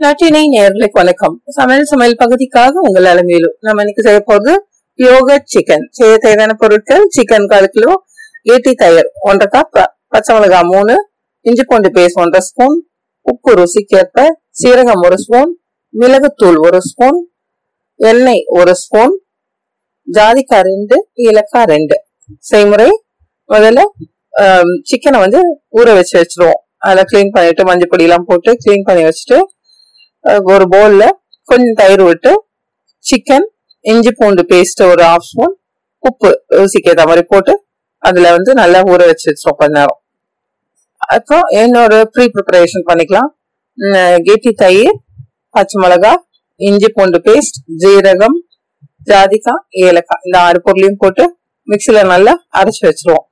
நட்டினை நேர்களுக்கு வணக்கம். சமையல் சமையல் பகுதிக்காக உங்கள் அலமையிலும் நம்ம இன்னைக்கு செய்ய போகிறது யோகா சிக்கன் செய்ய தேவையான பொருட்கள் சிக்கன் கால் கிலோ ஏட்டி தயிர் ஒன்றரை கப் பச்சை மிளகாய் மூணு இஞ்சி பூண்டு பேஸ்ட் ஒன்றரை ஸ்பூன் உப்பு ருசிக்கேற்ப சீரகம் ஒரு ஸ்பூன் மிளகுத்தூள் ஒரு ஸ்பூன் எண்ணெய் ஒரு ஸ்பூன் ஜாதிக்காய் ரெண்டு ஏலக்காய் ரெண்டு. செய்முறை முதல்ல சிக்கனை வந்து ஊற வச்சு வச்சிருவோம். அதில் க்ளீன் பண்ணிட்டு மஞ்சள் பொடியெல்லாம் போட்டு க்ளீன் பண்ணி வச்சுட்டு ஒரு பவுல்ல கொஞ்சம் தயிர் விட்டு சிக்கன் இஞ்சி பூண்டு பேஸ்ட் ஒரு ஹாஃப் ஸ்பூன் உப்பு ருசிக்கு ஏற்ற மாதிரி போட்டு அதுல வந்து நல்லா ஊற வச்சு வச்சிருவோம் கொஞ்ச நேரம். அப்புறம் என்னோட ப்ரீ ப்ரிப்பரேஷன் பண்ணிக்கலாம் கெட்டி தயிர் பச்சை மிளகாய் இஞ்சி பூண்டு பேஸ்ட் ஜீரகம் ஜாதிக்காய் ஏலக்காய் இந்த ஆறு பொருளையும் போட்டு மிக்சியில நல்லா அரைச்சி வச்சிருவோம்.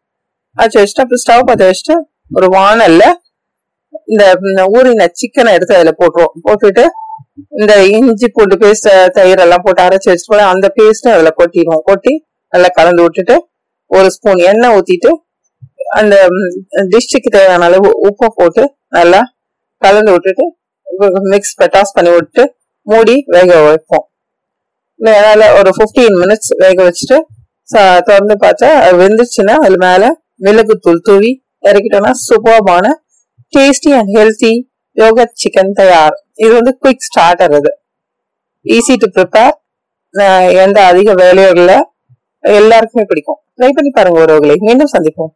அரைச்சி வச்சுட்டு அப்புறம் ஸ்டவ் பற்ற வச்சுட்டு ஒரு வானல்ல இந்த ஊறின சிக்கனை எடுத்து அதில் போட்டுருவோம். போட்டுட்டு இந்த இஞ்சி பூண்டு பேஸ்ட் தயிர் எல்லாம் போட்டு அரைச்சி வச்சுட்டு அந்த பேஸ்ட்டும் அதில் கொட்டிடுவோம். கொட்டி நல்லா கலந்து விட்டுட்டு ஒரு ஸ்பூன் எண்ணெய் ஊற்றிட்டு அந்த டிஷ்ஷுக்கு தேவையான அளவு உப்பை போட்டு நல்லா கலந்து விட்டுட்டு மிக்ஸ் டாஸ் பண்ணி விட்டு மூடி வேக வைப்போம். அதனால ஒரு 15 மினிட்ஸ் வேக வச்சுட்டு திறந்து பார்த்தா அது வெந்துச்சுன்னா அது மேலே மிளகுத்தூள் தூவி இறக்கிட்டோம்னா சூப்பர்பான tasty and healthy yoghurt chicken தயார் இது வந்து குயிக் ஸ்டார்டர் இது। ஈஸி டு ப்ரிப்பேர் எந்த அதிக வேலையும் இல்லை. எல்லாருக்குமே பிடிக்கும். ட்ரை பண்ணி பாருங்க உறவுகளை மீண்டும் சந்திப்போம்.